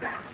Thank you.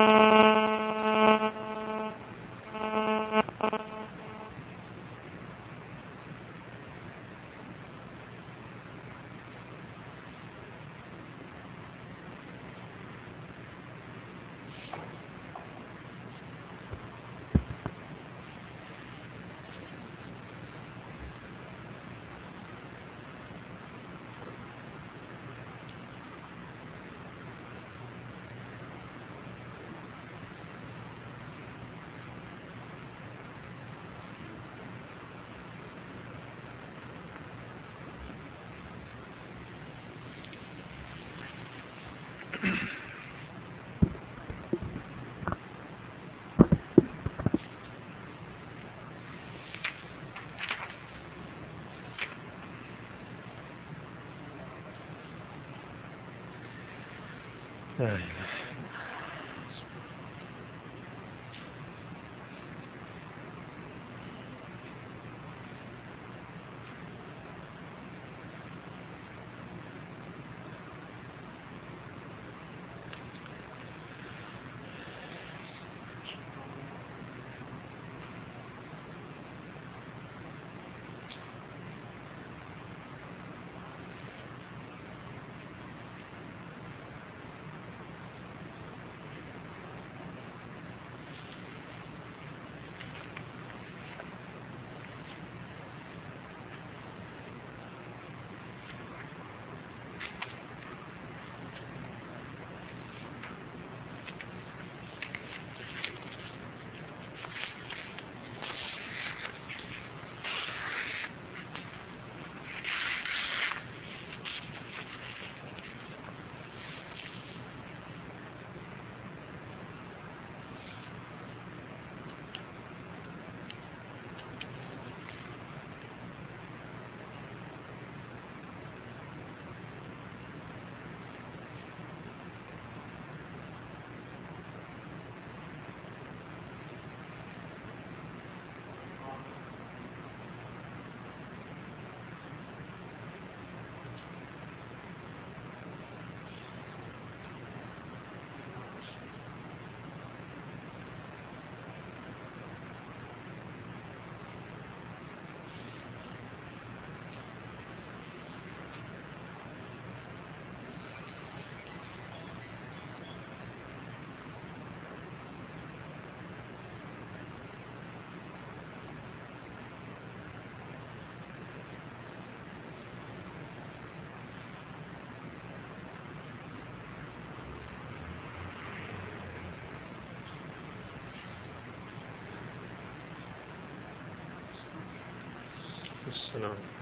السلام رحمة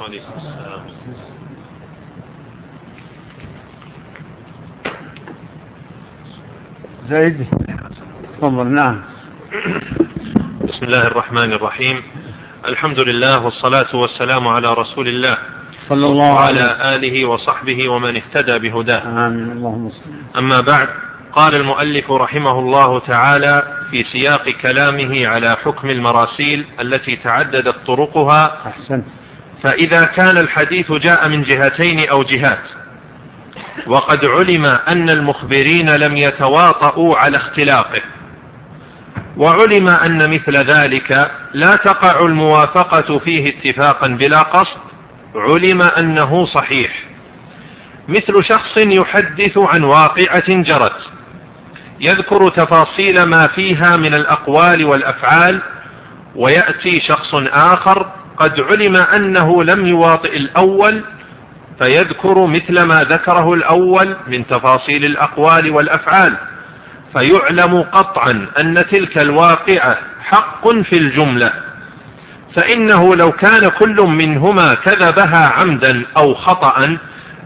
وعليكم السلام زيد تفضل نعم بسم الله الرحمن الرحيم الحمد لله والصلاة والسلام على رسول الله صلى الله عليه وعلى آله وصحبه ومن اهتدى بهداه آمين اللهم صل أما بعد قال المؤلف رحمه الله تعالى في سياق كلامه على حكم المراسيل التي تعددت طرقها أحسنت فإذا كان الحديث جاء من جهتين أو جهات وقد علم أن المخبرين لم يتواطؤوا على اختلاقه وعلم أن مثل ذلك لا تقع الموافقة فيه اتفاقا بلا قصد علم أنه صحيح. مثل شخص يحدث عن واقعة جرت يذكر تفاصيل ما فيها من الأقوال والأفعال ويأتي شخص آخر قد علم أنه لم يواطئ الأول فيذكر مثل ما ذكره الأول من تفاصيل الأقوال والأفعال فيعلم قطعا أن تلك الواقعة حق في الجملة فإنه لو كان كل منهما كذبها عمدا أو خطأ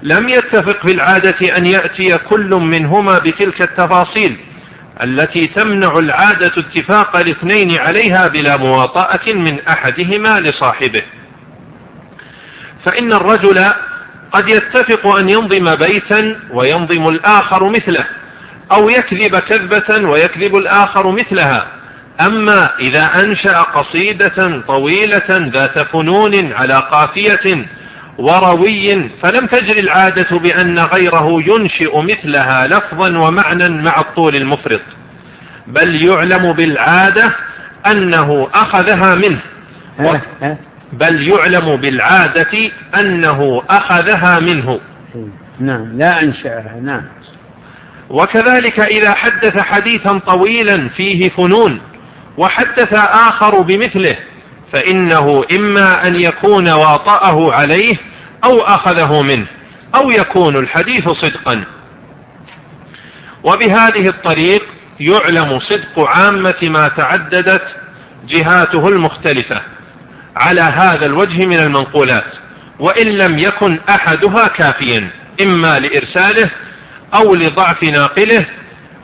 لم يتفق في العادة أن يأتي كل منهما بتلك التفاصيل. التي تمنع العادة اتفاق الاثنين عليها بلا مواطأة من أحدهما لصاحبه. فإن الرجل قد يتفق أن ينظم بيتا وينظم الآخر مثله أو يكذب كذبة ويكذب الآخر مثلها. أما إذا أنشأ قصيدة طويلة ذات فنون على قافية وروي فلم تجري العادة بأن غيره ينشئ مثلها لفظا ومعنى مع الطول المفرط بل يعلم بالعادة أنه أخذها منه بل يعلم بالعادة أنه أخذها منه. نعم لا أنشأها نعم. وكذلك إذا حدث حديثا طويلا فيه فنون وحدث آخر بمثله فإنه إما أن يكون واطأه عليه أو أخذه منه أو يكون الحديث صدقا. وبهذه الطريق يعلم صدق عامة ما تعددت جهاته المختلفة على هذا الوجه من المنقولات وإن لم يكن أحدها كافيا إما لإرساله أو لضعف ناقله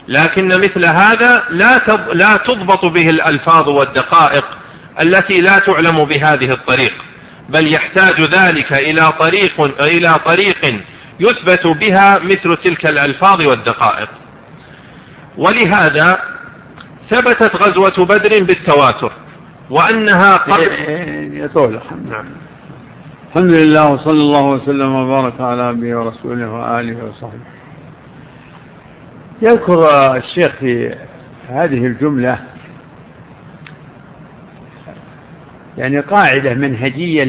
لكن مثل هذا لا لا تضبط به الألفاظ والدقائق التي لا تعلم بهذه الطريق بل يحتاج ذلك إلى طريق إلى طريق يثبت بها مثل تلك الألفاظ والدقائق. ولهذا ثبتت غزوة بدر بالتواتر وأنها قد يطول. نعم. الحمد لله وصلى الله وسلم وبارك على نبيه ورسوله وآله وصحبه. يذكر الشيخ في هذه الجملة يعني قاعدة منهجية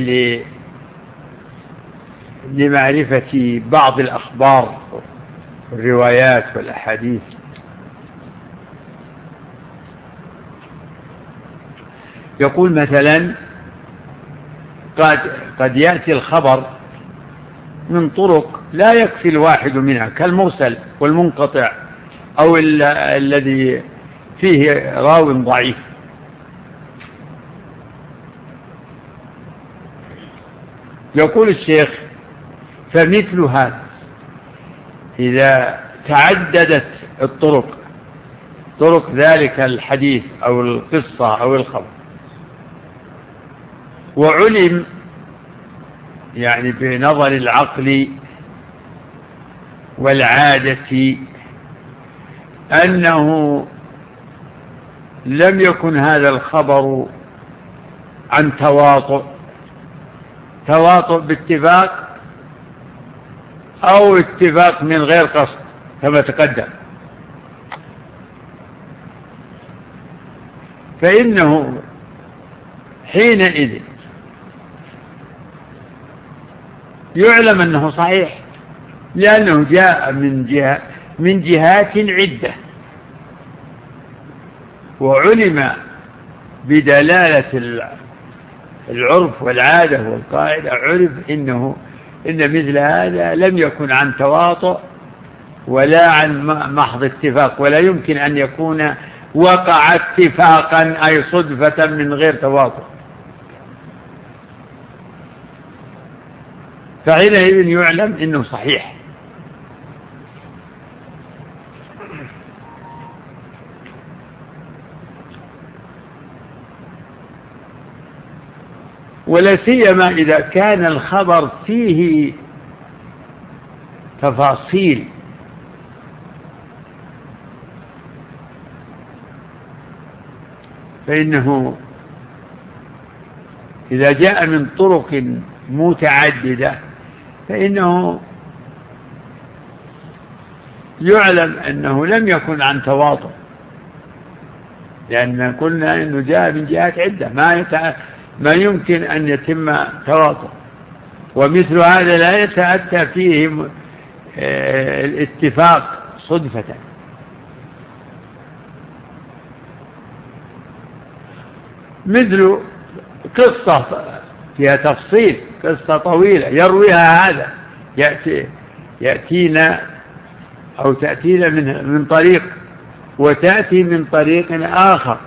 لمعرفة بعض الأخبار والروايات والأحاديث. يقول مثلا قد قد يأتي الخبر من طرق لا يكفي الواحد منها كالمرسل والمنقطع أو الذي فيه راو ضعيف. يقول الشيخ فمثل هذا إذا تعددت الطرق طرق ذلك الحديث أو القصة أو الخبر وعلم يعني بنظر العقل والعادة أنه لم يكن هذا الخبر عن تواطؤ تواطؤ باتفاق أو اتفاق من غير قصد كما تقدم. فإنه حينئذ يعلم أنه صحيح لأنه جاء من جهة من جهات عدة. وعلم بدلالة العرف والعادة والقاعدة عرف إنه إن مثل هذا لم يكن عن تواطؤ ولا عن محض اتفاق ولا يمكن أن يكون وقع اتفاقا أي صدفة من غير تواطؤ. فحينئذ يعلم إنه صحيح. ولا سيما إذا كان الخبر فيه تفاصيل فإنه إذا جاء من طرق متعددة فإنه يعلم أنه لم يكن عن تواطؤ لأن قلنا أنه جاء من جهات عدة ما. ما يمكن أن يتم تواطؤ ومثل هذا لا يتأتى فيه آه، الاتفاق صدفة. مثل قصة فيها تفصيل قصة طويلة يرويها هذا. يأتي يأتينا أو تأتينا من من طريق وتأتي من طريق آخر.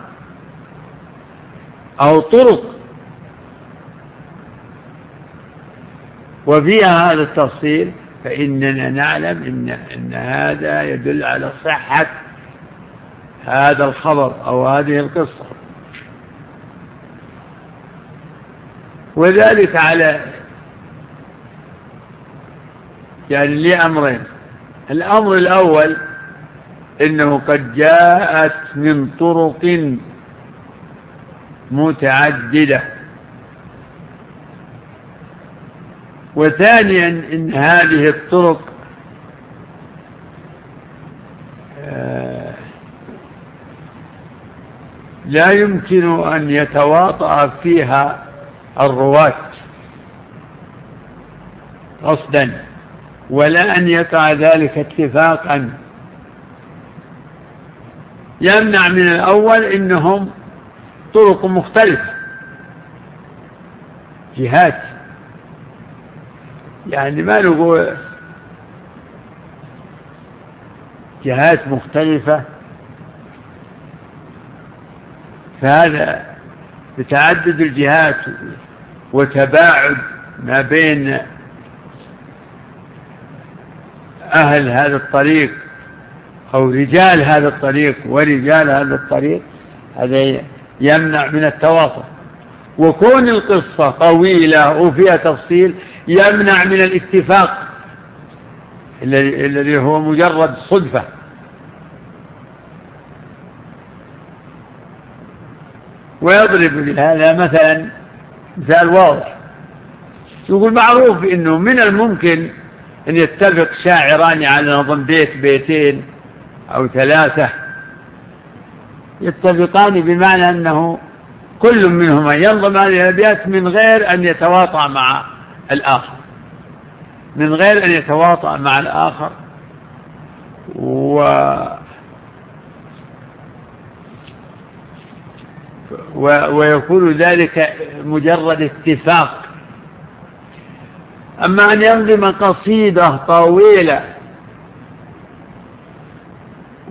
أو طرق وفيها هذا التفصيل فإننا نعلم إن, إن هذا يدل على صحة هذا الخبر أو هذه القصة. وذلك على يعني لأمرين. الأمر الأول إنه قد جاءت من طرق متعددة. وثانيا إن هذه الطرق آه، لا يمكن أن يتواطأ فيها الرواة قصدا ولا أن يقع ذلك اتفاقا. يمنع من الأول إنهم طرق مختلفة جهات. يعني ما نقول جهات مختلفة فهذا بتعدد الجهات وتباعد ما بين أهل هذا الطريق أو رجال هذا الطريق ورجال هذا الطريق هذا يمنع من التواصل. وكون القصة طويلة وفيها تفصيل يمنع من الاتفاق الذي هو مجرد صدفة. ويضرب لهذا مثلا مثال واضح. يقول معروف إنه من الممكن أن يتفق شاعران على نظم بيت بيتين أو ثلاثة. يتفقان بمعنى أنه كل منهما ينظم هذه الأبيات من غير أن يتواطأ مع الآخر. من غير أن يتواطأ مع الآخر و ويكون ذلك مجرد اتفاق. أما أن ينظم قصيدة طويلة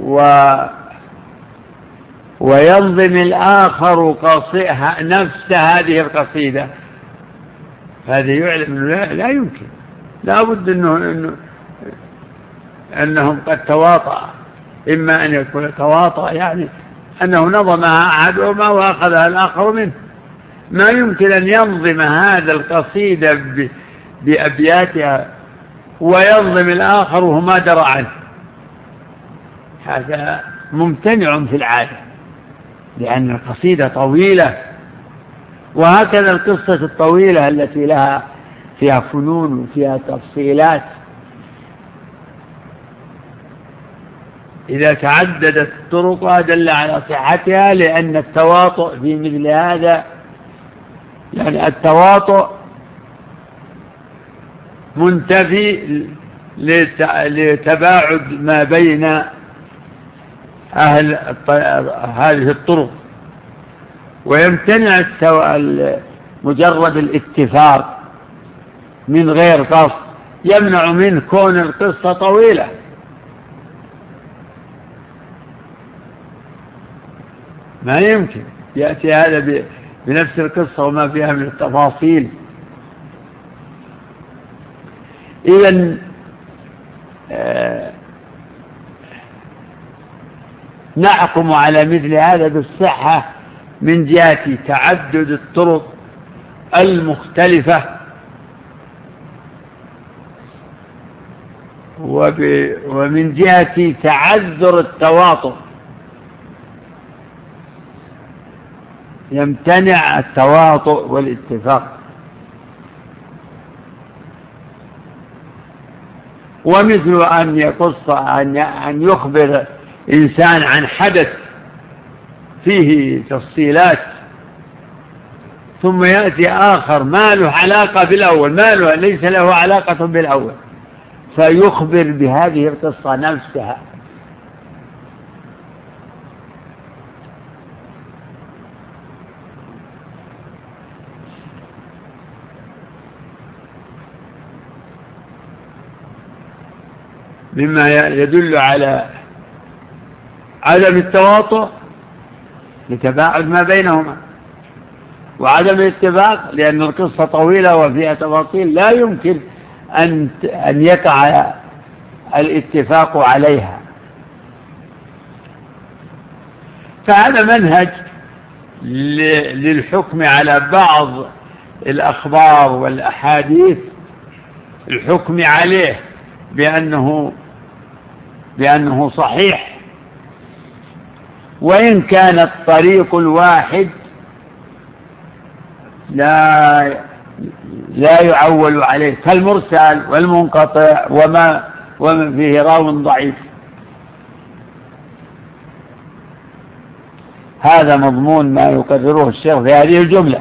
و وينظم الآخر قصيها نفس هذه القصيدة هذا يعلم لا, لا يمكن. لا بد أنه, إنه أنهم قد تواطأ. إما أن يكون تواطأ يعني أنه نظمها أحدهما وأخذها الآخر منه. ما يمكن أن ينظم هذا القصيدة بأبياتها وينظم الآخر وهو ما درى عنه. هذا ممتنع في العادة لأن القصيدة طويلة. وهكذا القصة الطويلة التي لها فيها فنون وفيها تفصيلات. إذا تعددت طرقها دل على صحتها لأن التواطؤ في مثل هذا يعني التواطؤ منتفي لتباعد ما بين أهل هذه الطرق. ويمتنع مجرد الاتفاق من غير قصد يمنع منه كون القصة طويلة. ما يمكن يأتي هذا بنفس القصة وما فيها من التفاصيل. إذا آه نحكم على مثل هذا بالصحة. من جهة تعدد الطرق المختلفة. ومن جهة تعذر التواطؤ. يمتنع التواطؤ والاتفاق. ومثل أن يقص أن أن يخبر إنسان عن حدث فيه تفصيلات. ثم يأتي آخر ما له علاقة بالأول ما له ليس له علاقة بالأول. فيخبر بهذه القصة نفسها. مما يدل على عدم التواطؤ. لتباعد ما بينهما. وعدم الاتفاق لأن القصة طويلة وفيها تفاصيل لا يمكن أن أن يقع الاتفاق عليها. فهذا منهج للحكم على بعض الأخبار والأحاديث الحكم عليه بأنه بأنه صحيح. وإن كان الطريق الواحد لا لا يعول عليه كالمرسل والمنقطع وما وما فيه راو ضعيف. هذا مضمون ما يقرره الشيخ في هذه الجملة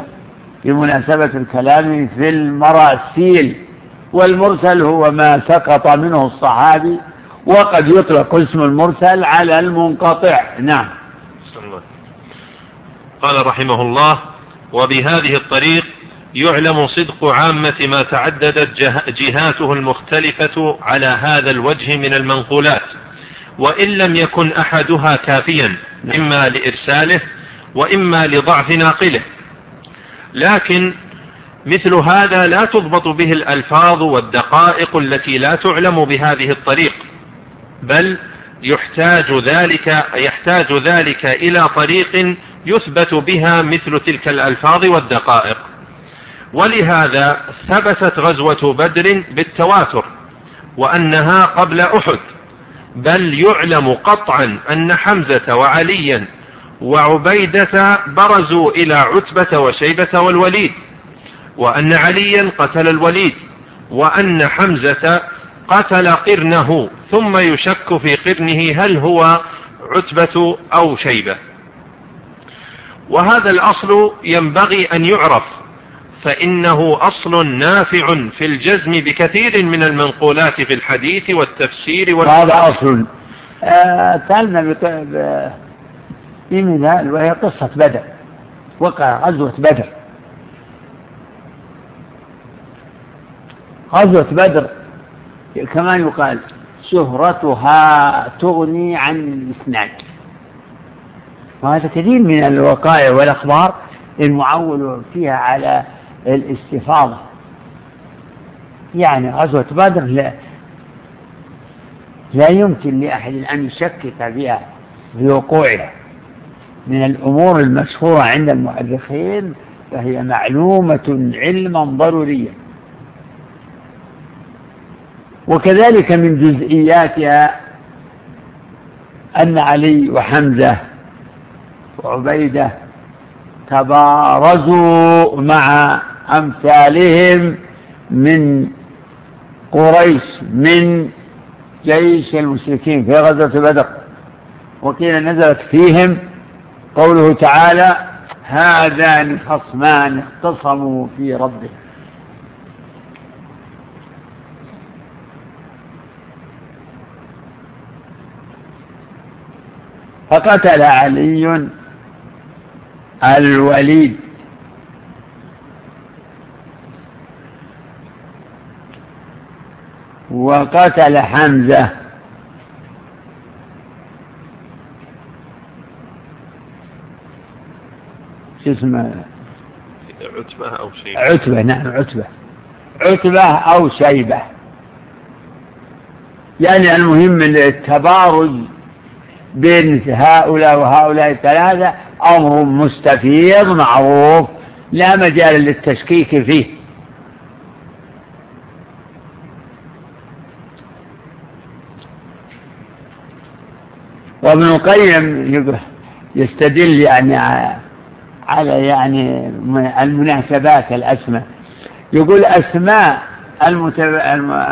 بمناسبة الكلام في المراسيل. والمرسل هو ما سقط منه الصحابي وقد يطلق اسم المرسل على المنقطع. نعم. قال رحمه الله وبهذه الطريق يعلم صدق عامة ما تعددت جهاته المختلفة على هذا الوجه من المنقولات وإن لم يكن أحدها كافيا إما لإرساله وإما لضعف ناقله. لكن مثل هذا لا تضبط به الألفاظ والدقائق التي لا تعلم بهذه الطريق بل يحتاج ذلك يحتاج ذلك إلى طريق يثبت بها مثل تلك الألفاظ والدقائق. ولهذا ثبتت غزوة بدر بالتواتر وأنها قبل أحد بل يعلم قطعا أن حمزة وعليا وعبيدة برزوا إلى عتبة وشيبة والوليد وأن عليا قتل الوليد وأن حمزة قتل قرنه ثم يشك في قرنه هل هو عتبة أو شيبة. وهذا الأصل ينبغي أن يعرف فإنه أصل نافع في الجزم بكثير من المنقولات في الحديث والتفسير هذا أصل. أتالنا آه بمثال وهي قصة بدر وقع غزوة بدر. غزوة بدر كما يقال شهرتها تغني عن الإسناد. وهذا كثير من الوقائع والأخبار المعول فيها على الاستفاضة. يعني غزوة بدر لا لا يمكن لأحد أن يشكك فيها في وقوعها. من الأمور المشهورة عند المؤرخين فهي معلومة علما ضروريا. وكذلك من جزئياتها أن علي وحمزة وعبيدة تبارزوا مع أمثالهم من قريش من جيش المشركين في غزوة بدر. وقيل نزلت فيهم قوله تعالى هذان خصمان اختصموا في ربهم. فقتل علي الوليد. وقتل حمزة. شو اسمه؟ عتبة أو شيبة. عتبة نعم عتبة. عتبة أو شيبة. يعني المهم التبارز بين هؤلاء وهؤلاء الثلاثة أمر مستفيض معروف لا مجال للتشكيك فيه. وابن القيم يستدل يعني على يعني المناسبات الأسماء. يقول أسماء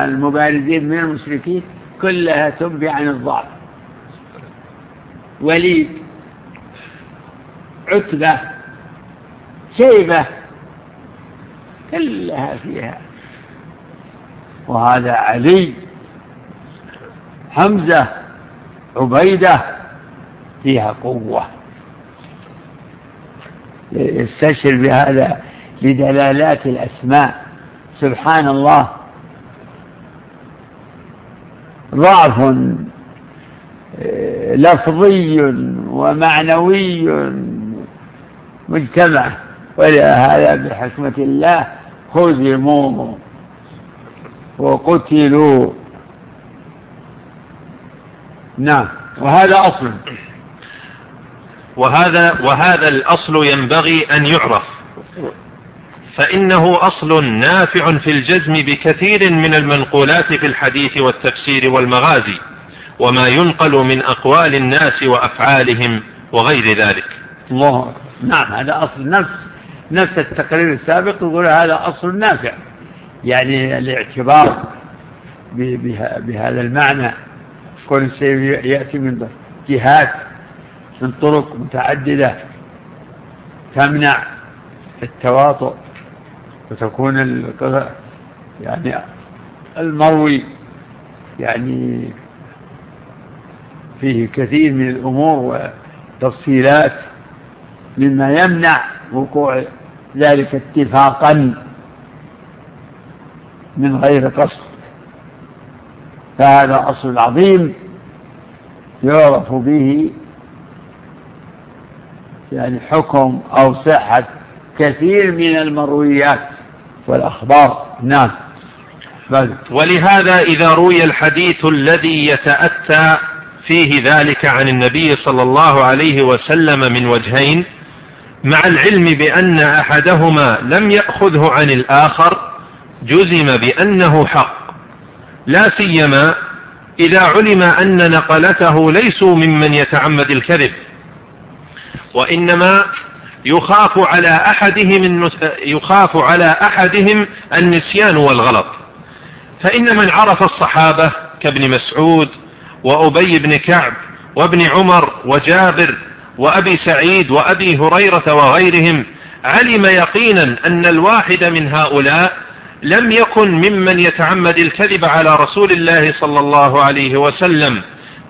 المبارزين من المشركين كلها تنبي عن الضعف. وليد عتبة شيبة كلها فيها. وهذا علي حمزة عبيدة فيها قوة. يستشعر بهذا بدلالات الأسماء. سبحان الله. ضعف لفظي ومعنوي مجتمع. ولهذا بحكمة الله هزموا وقتلوا. نعم. وهذا أصل. وهذا وهذا الأصل ينبغي أن يعرف. فإنه أصل نافع في الجزم بكثير من المنقولات في الحديث والتفسير والمغازي. وما ينقل من أقوال الناس وأفعالهم وغير ذلك. الله نعم هذا أصل نفس نفس التقرير السابق يقول هذا أصل نافع. يعني الاعتبار بهذا المعنى. كل شيء يأتي من جهات من طرق متعددة تمنع التواطؤ وتكون يعني المروي يعني فيه كثير من الأمور وتفصيلات مما يمنع وقوع ذلك اتفاقا من غير قصد. فهذا أصل عظيم يعرف به يعني حكم أو صحة كثير من المرويات والأخبار. نعم. ولهذا إذا روي الحديث الذي يتأتى فيه ذلك عن النبي صلى الله عليه وسلم من وجهين مع العلم بأن أحدهما لم يأخذه عن الآخر جزم بأنه حق. لا سيما إذا علم أن نقلته ليسوا ممن يتعمد الكذب. وإنما يخاف على أحدهم يخاف على أحدهم النسيان والغلط. فإن من عرف الصحابة كابن مسعود وأبي بن كعب وابن عمر وجابر وأبي سعيد وأبي هريرة وغيرهم علم يقينا أن الواحد من هؤلاء لم يكن ممن يتعمد الكذب على رسول الله صلى الله عليه وسلم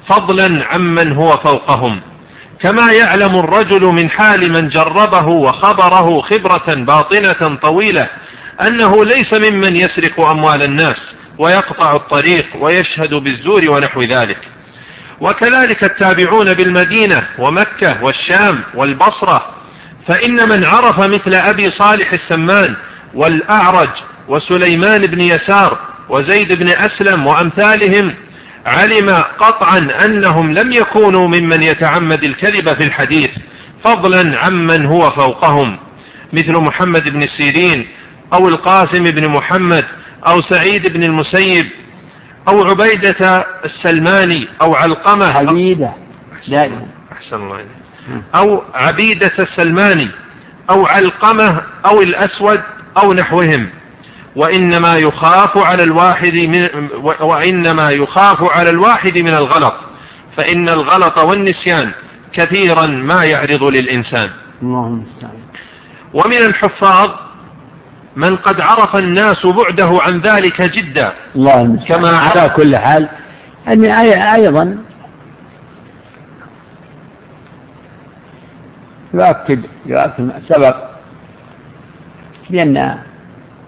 فضلا عمن هو فوقهم. كما يعلم الرجل من حال من جربه وخبره خبرة باطنة طويلة أنه ليس ممن يسرق أموال الناس ويقطع الطريق ويشهد بالزور ونحو ذلك. وكذلك التابعون بالمدينة ومكة والشام والبصرة فإن من عرف مثل أبي صالح السمان والأعرج وسليمان بن يسار وزيد بن أسلم وأمثالهم علم قطعا أنهم لم يكونوا ممن يتعمد الكذب في الحديث فضلا عمن هو فوقهم مثل محمد بن سيرين أو القاسم بن محمد أو سعيد بن المسيب أو عبيدة السلماني أو علقمة. عبيدة. أحسن الله. أو عبيدة السلماني أو علقمة أو الأسود أو نحوهم. وإنما يخاف على الواحد من وإنما يخاف على الواحد من الغلط. فإن الغلط والنسيان كثيرا ما يعرض للإنسان. اللهم ومن الحفاظ من قد عرف الناس بعده عن ذلك جدا. الله كما على كل حال أن أيضا يؤكد يؤكد سبق بأن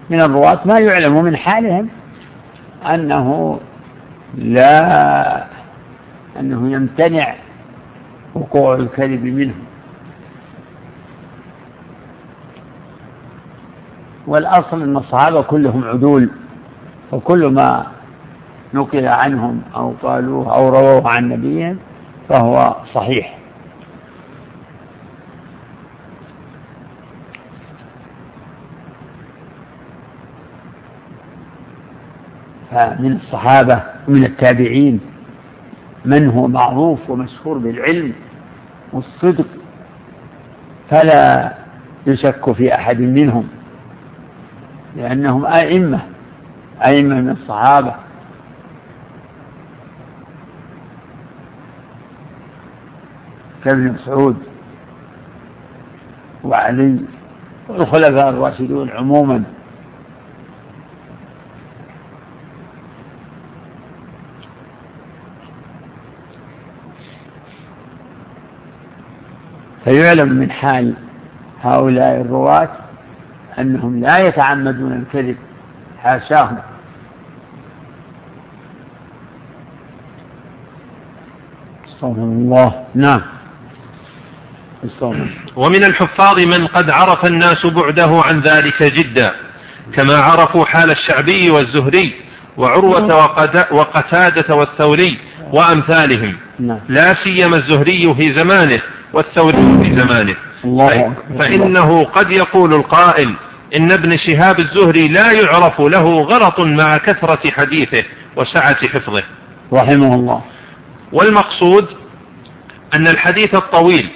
من الرواة ما يعلم من حالهم أنه لا أنه يمتنع وقوع الكذب منهم. والأصل أن الصحابة كلهم عدول وكل ما نقل عنهم أو قالوه أو رووه عن نبيهم فهو صحيح. من الصحابة ومن التابعين من هو معروف ومشهور بالعلم والصدق فلا يشك في أحد منهم. لأنهم أئمة أئمة من الصحابة. كابن مسعود وعلي والخلفاء الراشدون عموما. فيعلم من حال هؤلاء الرواة أنهم لا يتعمدون الكذب حاشاهم. استغفر الله. نعم. ومن الحفاظ من قد عرف الناس بعده عن ذلك جدا كما عرفوا حال الشعبي والزهري وعروة وقتادة والثوري وأمثالهم. نعم. لا سيما الزهري في زمانه والثوري في زمانه. الله فإنه قد يقول القائل إن ابن شهاب الزهري لا يعرف له غلط مع كثرة حديثه وسعة حفظه. رحمه الله. والمقصود أن الحديث الطويل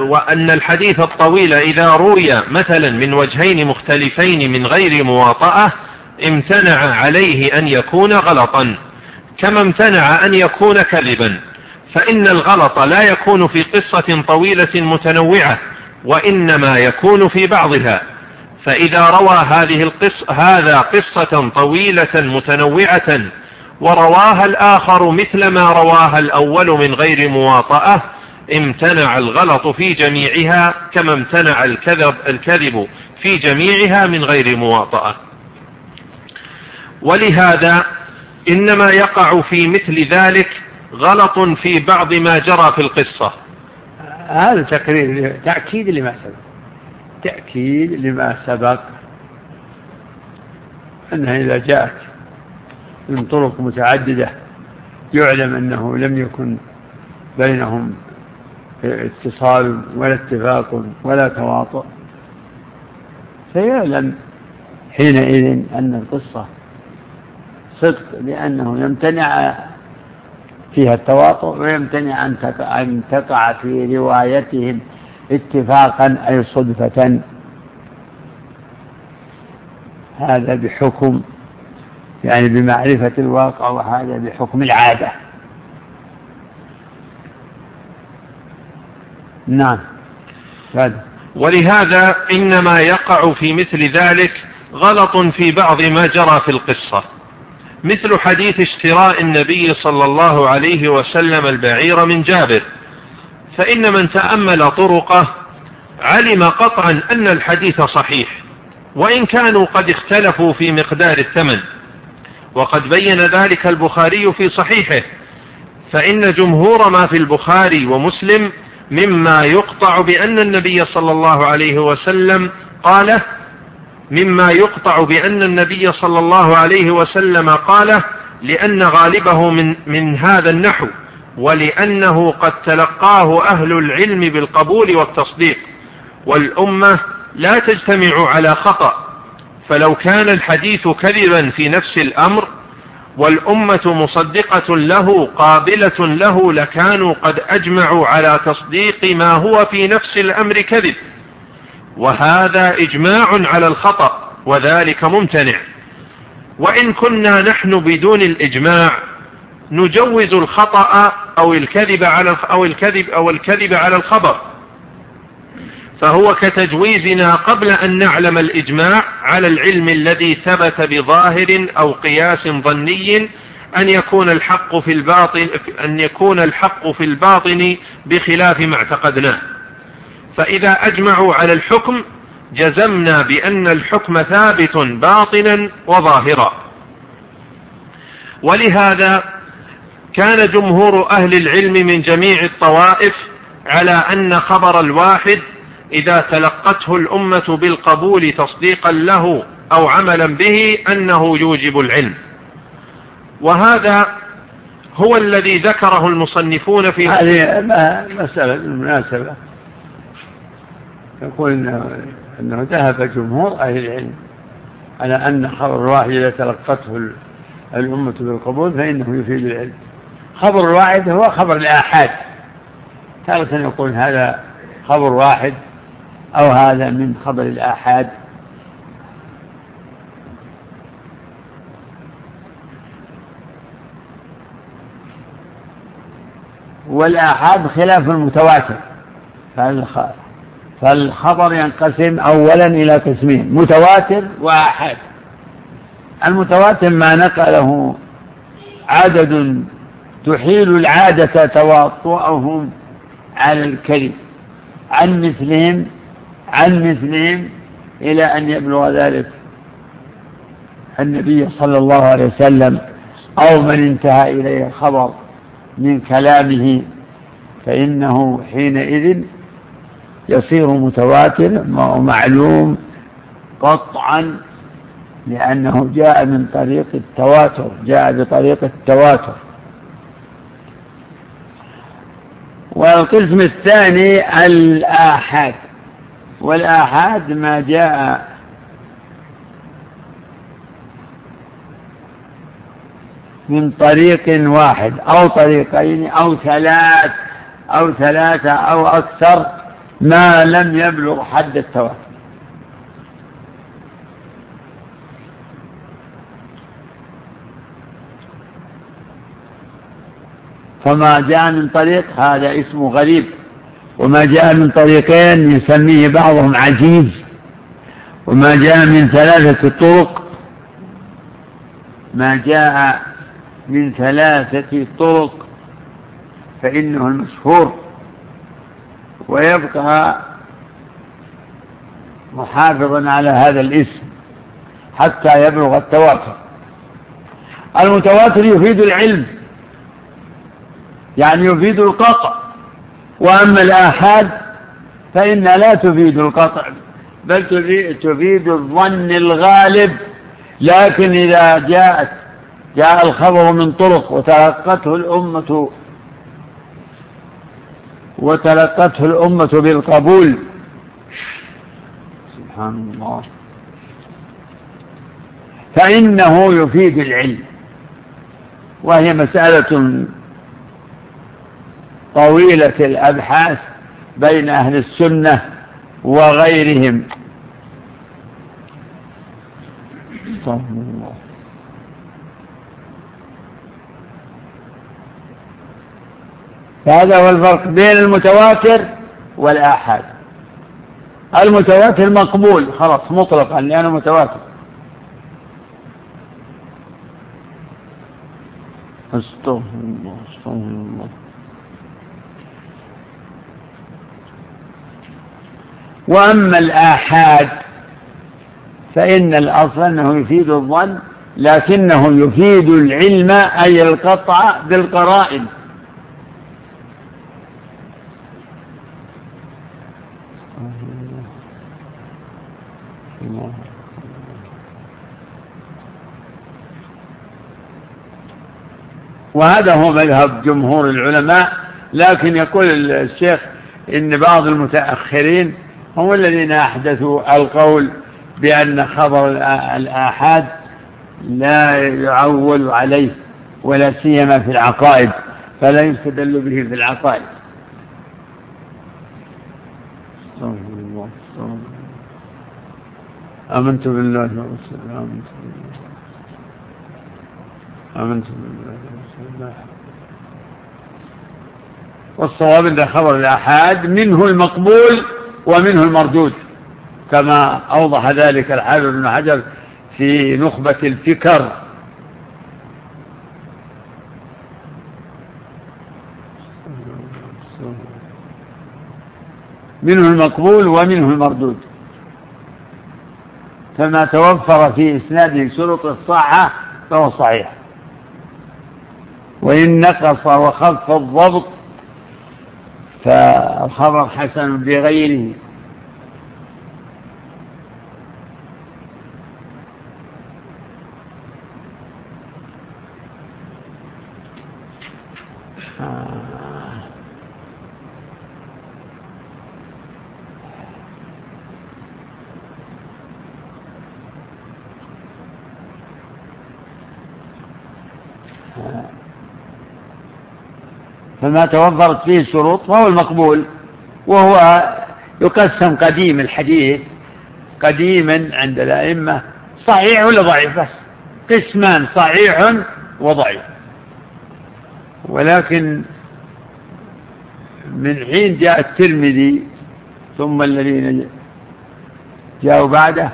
وأن الحديث الطويل إذا روي مثلا من وجهين مختلفين من غير مواطأة امتنع عليه أن يكون غلطا كما امتنع أن يكون كذبا. فإن الغلط لا يكون في قصة طويلة متنوعة وإنما يكون في بعضها. فإذا روى هذه القصة هذا قصة طويلة متنوعة ورواها الآخر مثل ما رواها الأول من غير مواطأة امتنع الغلط في جميعها كما امتنع الكذب الكذب في جميعها من غير مواطأة. ولهذا إنما يقع في مثل ذلك غلط في بعض ما جرى في القصة. هذا تقرير تأكيد لما سبق. تأكيد لما سبق أنها إذا جاءت من طرق متعددة يعلم أنه لم يكن بينهم اتصال ولا اتفاق ولا تواطؤ. فيعلم حينئذ أن القصة صدق لأنه يمتنع فيها التواطؤ ويمتنع أن تقع, أن تقع في روايتهم اتفاقا أي صدفة. هذا بحكم يعني بمعرفة الواقع وهذا بحكم العادة. نعم. هذا. ولهذا إنما يقع في مثل ذلك غلط في بعض ما جرى في القصة. مثل حديث اشتراء النبي صلى الله عليه وسلم البعير من جابر. فإن من تأمل طرقه علم قطعا أن الحديث صحيح وإن كانوا قد اختلفوا في مقدار الثمن. وقد بين ذلك البخاري في صحيحه فإن جمهور ما في البخاري ومسلم مما يقطع بأن النبي صلى الله عليه وسلم قاله مما يقطع بأن النبي صلى الله عليه وسلم قاله لأن غالبه من من هذا النحو ولأنه قد تلقاه أهل العلم بالقبول والتصديق. والأمة لا تجتمع على خطأ فلو كان الحديث كذبا في نفس الأمر والأمة مصدقة له قابلة له لكانوا قد أجمعوا على تصديق ما هو في نفس الأمر كذب. وهذا إجماع على الخطأ وذلك ممتنع. وإن كنا نحن بدون الإجماع نجوز الخطأ أو الكذب على أو الكذب أو الكذب على الخبر. فهو كتجويزنا قبل أن نعلم الإجماع على العلم الذي ثبت بظاهر أو قياس ظني أن يكون الحق في الباطن أن يكون الحق في الباطن بخلاف ما اعتقدناه. فإذا أجمعوا على الحكم جزمنا بأن الحكم ثابت باطنا وظاهرا. ولهذا كان جمهور أهل العلم من جميع الطوائف على أن خبر الواحد إذا تلقته الأمة بالقبول تصديقا له أو عملا به أنه يوجب العلم. وهذا هو الذي ذكره المصنفون في هذه مسألة بالمناسبة. يقول إنه إنه ذهب جمهور أهل العلم على أن خبر الواحد إذا تلقته الأمة بالقبول فإنه يفيد العلم. خبر الواحد هو خبر الاحاد تارة يقول هذا خبر واحد أو هذا من خبر الاحاد والآحاد خلاف المتواتر. فهذا فالخبر ينقسم أولا إلى قسمين متواتر وآحاد المتواتر ما نقله عدد تحيل العادة تواطؤهم على الكذب. عن مثلهم عن مثلهم إلى أن يبلغ ذلك النبي صلى الله عليه وسلم أو من انتهى إليه الخبر من كلامه فإنه حينئذ يصير متواتر ومعلوم قطعا لأنه جاء من طريق التواتر جاء بطريق التواتر. والقسم الثاني الآحاد. والآحاد ما جاء من طريق واحد أو طريقين أو ثلاث أو ثلاثة أو أكثر. ما لم يبلغ حد التواتر فما جاء من طريق هذا اسمه غريب. وما جاء من طريقين يسميه بعضهم عزيز وما جاء من ثلاثة طرق. ما جاء من ثلاثة طرق فإنه المشهور. ويبقى محافظا على هذا الاسم حتى يبلغ التواتر. المتواتر يفيد العلم يعني يفيد القطع. وأما الآحاد فإن لا تفيد القطع بل تفيد الظن الغالب. لكن إذا جاءت جاء الخبر من طرق وتلقته الأمة وتلقته الأمة بالقبول. سبحان الله. فإنه يفيد العلم. وهي مسألة طويلة الأبحاث بين أهل السنة وغيرهم. فهذا هو الفرق بين المتواتر والآحاد. المتواتر مقبول خلاص مطلقا لأنه متواتر. استغفر الله استغفر الله وأما الآحاد فإن الأصل أنه يفيد الظن لكنه يفيد العلم أي القطع بالقرائن. وهذا هو مذهب جمهور العلماء لكن يقول الشيخ إن بعض المتأخرين هم الذين أحدثوا القول بأن خبر الآحاد لا يعول عليه ولا سيما في العقائد فلا يستدل به في العقائد. آمنت بالله ورسوله آمنت بالله آمنت بالله ورسوله والصواب أن خبر الآحاد منه المقبول ومنه المردود. كما أوضح ذلك الحافظ بن حجر في نخبة الفكر. منه المقبول ومنه المردود. فما توفر في إسناده شروط الصحة فهو صحيح. وإن نقص وخف الضبط فالخبر حسن بغيره. فما توفرت فيه الشروط فهو المقبول وهو يقسم قديم الحديث قديما عند الأئمة صحيح ولا ضعيف؟ بس قسمان صحيح وضعيف. ولكن من حين جاء الترمذي ثم الذين جاءوا بعده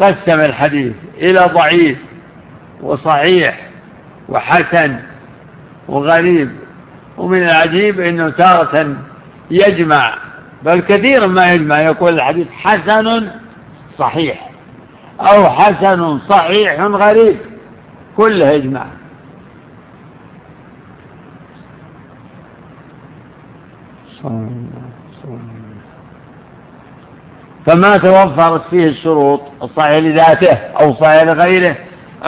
قسم الحديث إلى ضعيف وصحيح وحسن وغريب. ومن العجيب أنه تارة يجمع بل كثيرا ما يجمع يقول الحديث حسن صحيح أو حسن صحيح غريب كله يجمع. فما توفرت فيه الشروط الصحيح لذاته أو صحيح لغيره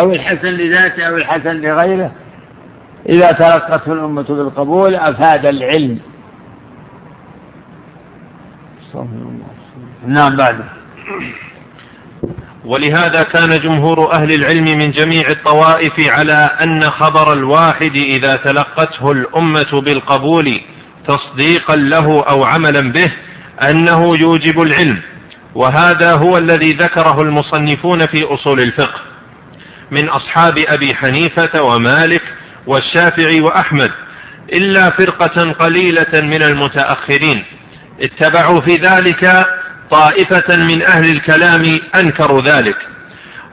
أو الحسن لذاته أو الحسن لغيره. إذا تلقته الأمة بالقبول أفاد العلم. نعم بعد. ولهذا كان جمهور أهل العلم من جميع الطوائف على أن خبر الواحد إذا تلقته الأمة بالقبول تصديقا له أو عملا به أنه يوجب العلم. وهذا هو الذي ذكره المصنفون في أصول الفقه. من أصحاب أبي حنيفة ومالك والشافعي وأحمد إلا فرقة قليلة من المتأخرين. اتبعوا في ذلك طائفة من أهل الكلام أنكروا ذلك.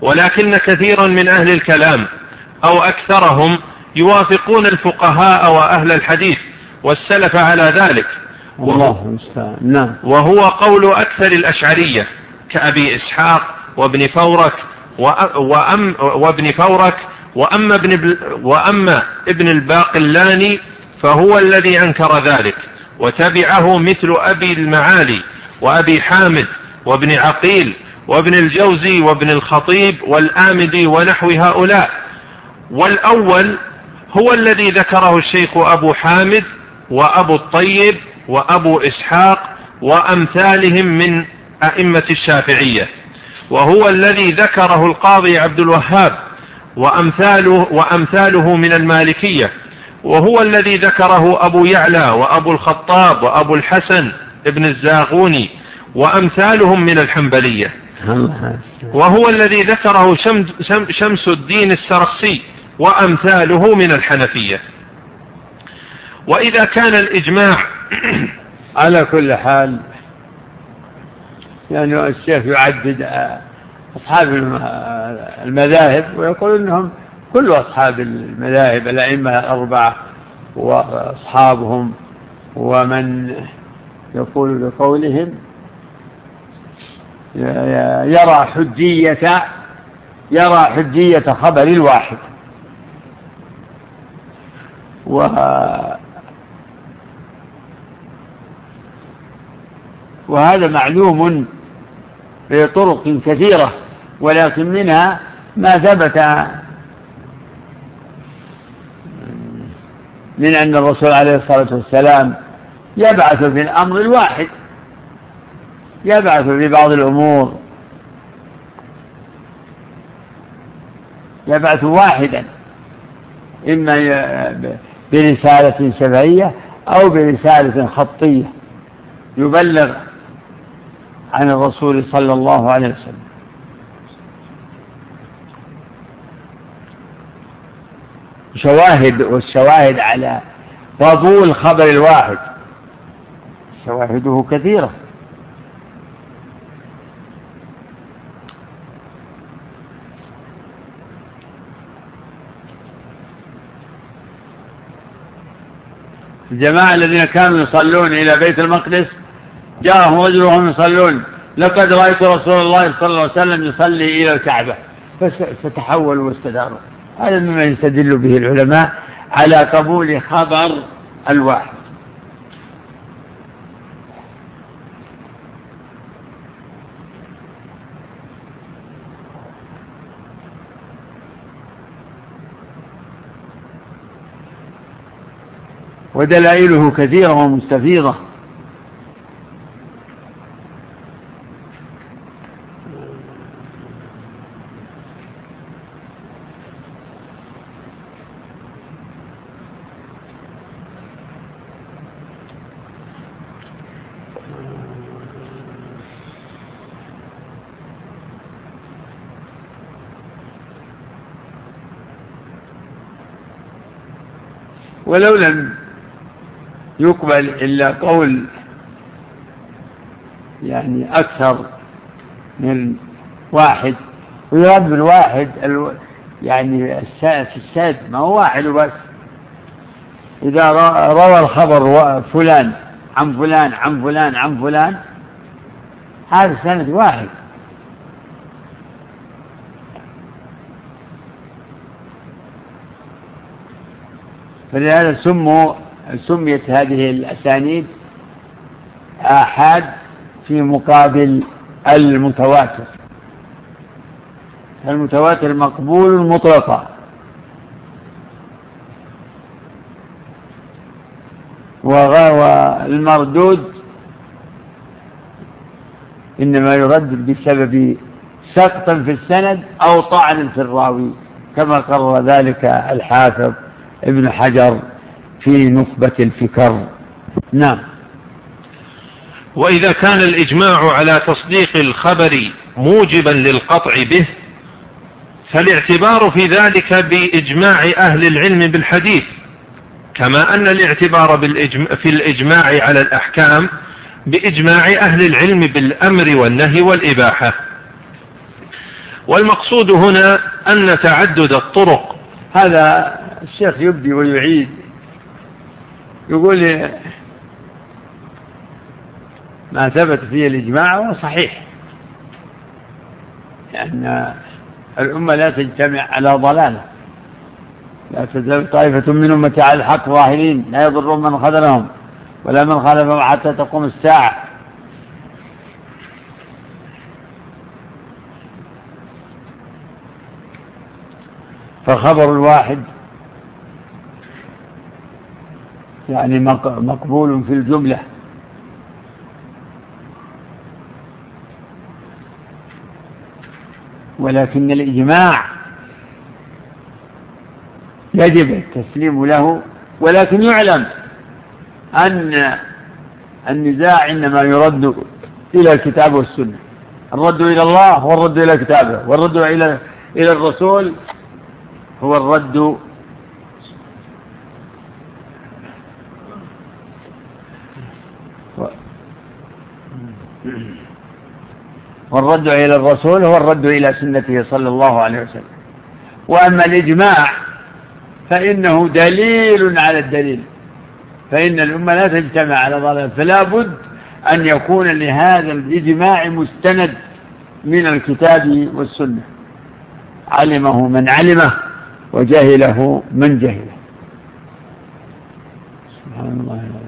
ولكن كثيرا من أهل الكلام أو أكثرهم يوافقون الفقهاء وأهل الحديث والسلف على ذلك. الله المستعان. نعم. وهو قول أكثر الأشعرية كأبي إسحاق وابن فورك وأم وابن فورك وأما ابن وأما ابن الباقلاني فهو الذي أنكر ذلك وتبعه مثل أبي المعالي وأبي حامد وابن عقيل وابن الجوزي وابن الخطيب والآمدي ونحو هؤلاء. والأول هو الذي ذكره الشيخ أبو حامد وأبو الطيب وأبو إسحاق وأمثالهم من أئمة الشافعية وهو الذي ذكره القاضي عبد الوهاب وأمثاله وأمثاله من المالكية وهو الذي ذكره أبو يعلى وأبو الخطاب وأبو الحسن ابن الزاغوني وأمثالهم من الحنبلية. وهو الذي ذكره شمس الدين السرخسي وأمثاله من الحنفية. وإذا كان الإجماع على كل حال يعني الشيخ يعدد أصحاب المذاهب ويقول أنهم كل أصحاب المذاهب الأئمة الأربعة وأصحابهم ومن يقول بقولهم يرى حجية يرى حجية خبر الواحد. و وهذا معلوم بطرق كثيرة ولكن منها ما ثبت من أن الرسول عليه الصلاة والسلام يبعث في الأمر الواحد يبعث في بعض الأمور يبعث واحدا إما برسالة شفهية أو برسالة خطية يبلغ عن الرسول صلى الله عليه وسلم. شواهد والشواهد على قبول خبر الواحد. شواهده كثيرة. الجماعة الذين كانوا يصلون إلى بيت المقدس جاءهم رجل وهم يصلون. لقد رأيت رسول الله صلى الله عليه وسلم يصلي إلى الكعبة. فتحولوا واستداروا هذا مما يستدل به العلماء على قبول خبر الواحد. ودلائله كثيرة ومستفيضة. ولو لم يقبل إلا قول يعني أكثر من واحد ويرد بالواحد يعني في السند ما هو واحد وبس. إذا روى الخبر فلان عن فلان عن فلان عن فلان هذا سند واحد. فلهذا سموا سميت هذه الأسانيد آحاد في مقابل المتواتر. المتواتر مقبول مطلقا والمردود إنما يرد بسبب سقط في السند أو طعن في الراوي كما قرر ذلك الحافظ. ابن حجر في نخبة الفكر. نعم. وإذا كان الإجماع على تصديق الخبر موجبا للقطع به فالاعتبار في ذلك بإجماع أهل العلم بالحديث كما أن الاعتبار في الإجماع على الأحكام بإجماع أهل العلم بالأمر والنهي والإباحة. والمقصود هنا أن تعدد الطرق. هذا الشيخ يبدي ويعيد. يقول ما ثبت فيه الإجماع هو صحيح. لأن الأمة لا تجتمع على ضلالة. لا تزال طائفة من أمتي على الحق ظاهرين لا يضرهم من خذلهم ولا من خالفهم حتى تقوم الساعة. فخبر الواحد يعني مقبول في الجملة. ولكن الإجماع يجب التسليم له ولكن يعلم أن النزاع إنما يرد إلى الكتاب والسنة. الرد إلى الله والرد إلى كتابه والرد إلى إلى الرسول هو الرد والرد إلى الرسول هو الرد إلى سنته صلى الله عليه وسلم. وأما الإجماع فإنه دليل على الدليل. فإن الأمة لا تجتمع على ضلال فلا بد أن يكون لهذا الإجماع مستند من الكتاب والسنة. علمه من علمه وجهله من جهله. سبحان الله.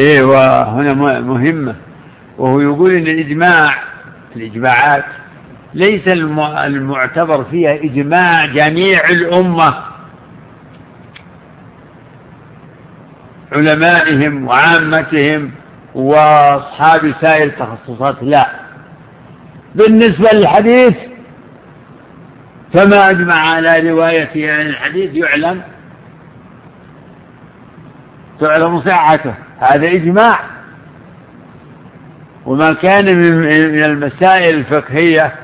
إيه وهنا مهمة. وهو يقول إن الإجماع الإجماعات ليس المعتبر فيها إجماع جميع الأمة. علمائهم وعامتهم وأصحاب سائر التخصصات لا. بالنسبة للحديث فما أجمع على رواية عن الحديث يعلم تعلم صحته هذا إجماع. وما كان من المسائل الفقهية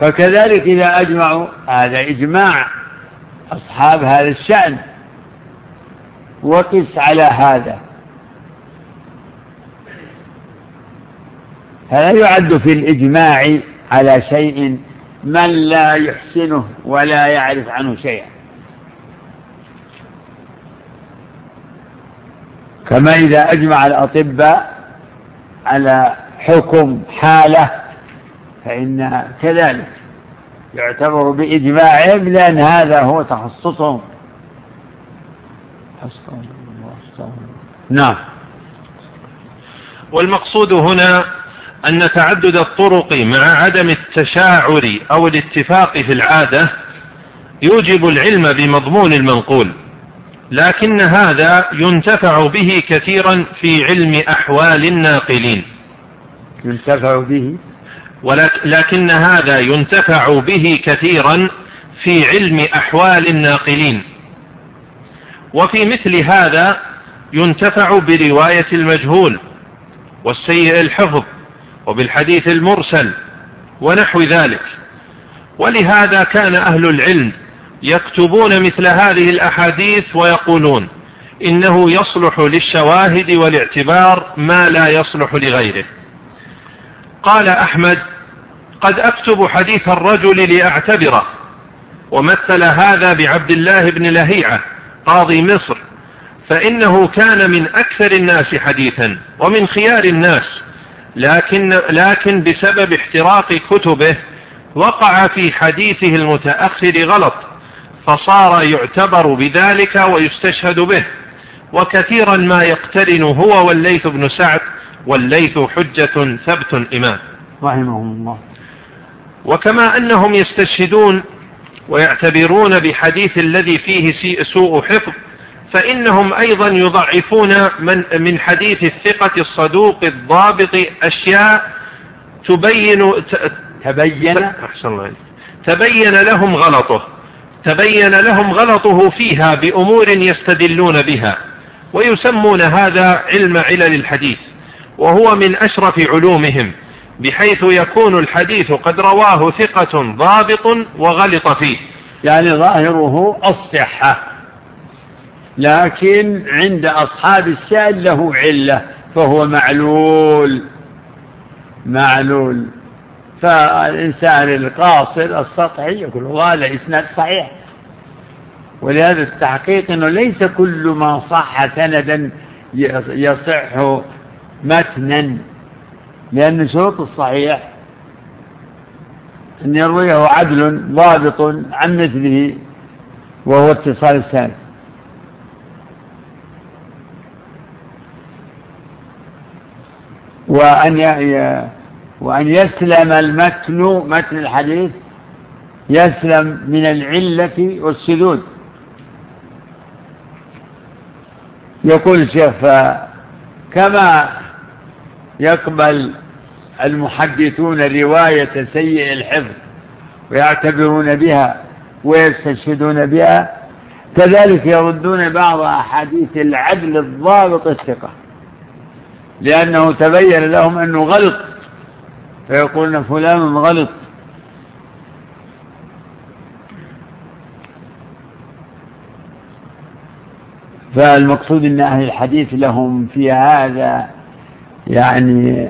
فكذلك إذا أجمعوا هذا إجماع أصحاب هذا الشأن. وقس على هذا. فلا يعد في الإجماع على شيء من لا يحسنه ولا يعرف عنه شيئا. كما إذا أجمع الأطباء على حكم حالة فإن كذلك يعتبر بإجماعهم لأن هذا هو تخصصهم. نعم. والمقصود هنا أن تعدد الطرق مع عدم التشاعر أو الاتفاق في العادة يوجب العلم بمضمون المنقول. لكن هذا ينتفع به كثيرا في علم أحوال الناقلين. ينتفع به؟ ولكن هذا ينتفع به كثيرا في علم أحوال الناقلين. وفي مثل هذا ينتفع برواية المجهول والسيء الحفظ وبالحديث المرسل ونحو ذلك. ولهذا كان أهل العلم يكتبون مثل هذه الأحاديث ويقولون إنه يصلح للشواهد والاعتبار ما لا يصلح لغيره. قال أحمد قد أكتب حديث الرجل لأعتبره ومثل هذا بعبد الله بن لهيعة قاضي مصر فإنه كان من أكثر الناس حديثا ومن خيار الناس لكن لكن بسبب احتراق كتبه وقع في حديثه المتأخر غلط. فصار يعتبر بذلك ويستشهد به. وكثيرا ما يقترن هو والليث بن سعد والليث حجة ثبت إمام رحمهم الله. وكما أنهم يستشهدون ويعتبرون بحديث الذي فيه سوء حفظ فإنهم أيضا يضعفون من, من حديث الثقة الصدوق الضابط أشياء تبين تبين. أحسن الله تبين لهم غلطه. تبين لهم غلطه فيها بأمور يستدلون بها ويسمون هذا علم علل الحديث وهو من أشرف علومهم بحيث يكون الحديث قد رواه ثقة ضابط وغلط فيه. يعني ظاهره الصحة لكن عند أصحاب الشأن له علة فهو معلول معلول. فالإنسان القاصر السطحي يقول هذا إسناد صحيح. ولهذا التحقيق أنه ليس كل ما صح سندا يصح متنا لأن شروط الصحيح أن يرويه عدل ضابط عن مثله وهو اتصال السند. وأن وأن يسلم المتن متن الحديث يسلم من العلة والشذوذ يقول الشيخ كما يقبل المحدثون رواية سيء الحفظ ويعتبرون بها ويستشهدون بها كذلك يردون بعض أحاديث العدل الضابط الثقة لأنه تبين لهم أنه غلط. فيقولون فلان غلط. فالمقصود أن أهل الحديث لهم في هذا يعني